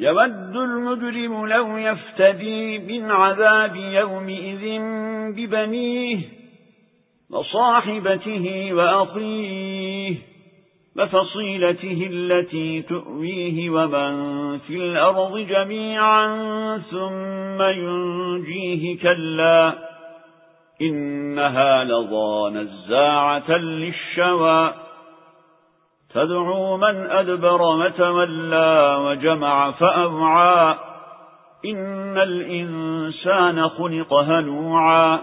يود المجرم لو يفتدي من عذاب يومئذ ببنيه وصاحبته وأخيه وفصيلته التي تؤويه ومن في الأرض جميعا ثم ينجيه كلا إنها لضى نزاعة للشوى تدعو من أدبر وتولى وجمع فأوعى. إن الإنسان خلق هلوعا.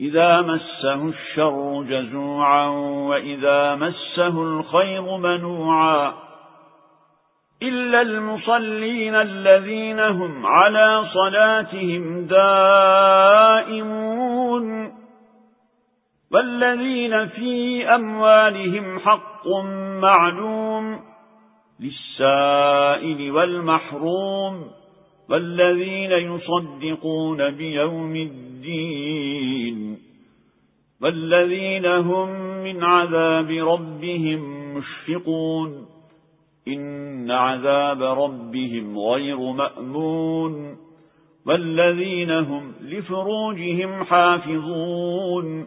إذا مسه الشر جزوعا وإذا مسه الخير منوعا. إلا المصلين الذين هم على صلاتهم دائمون. والذين في أموالهم حق معلوم للسائل والمحروم والذين يصدقون بيوم الدين والذين هم من عذاب ربهم مشفقون إن عذاب ربهم غير مأمون والذين هم لفروجهم حافظون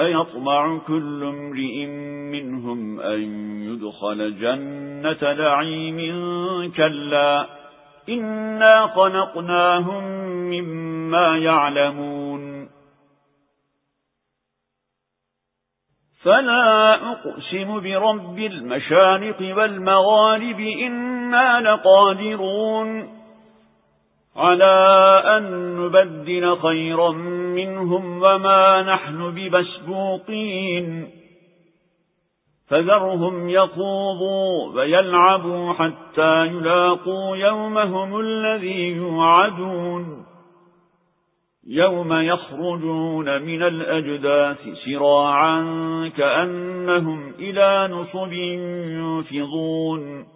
أيطمع كل امرئ منهم أن يدخل جنة لعيم كلا. إنا خنقناهم مما يعلمون. فلا أقسم برب المشارق والمغارب إنا لقادرون. على أن نبدل خيرا منهم وما نحن ببسبوقين فذرهم يخوضوا ويلعبوا حتى يلاقوا يومهم الذي يوعدون. يوم يخرجون من الأجداث سراعا كأنهم إلى نصب ينفضون.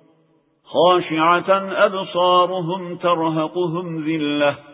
خاشعة أبصارهم ترهقهم ذلة.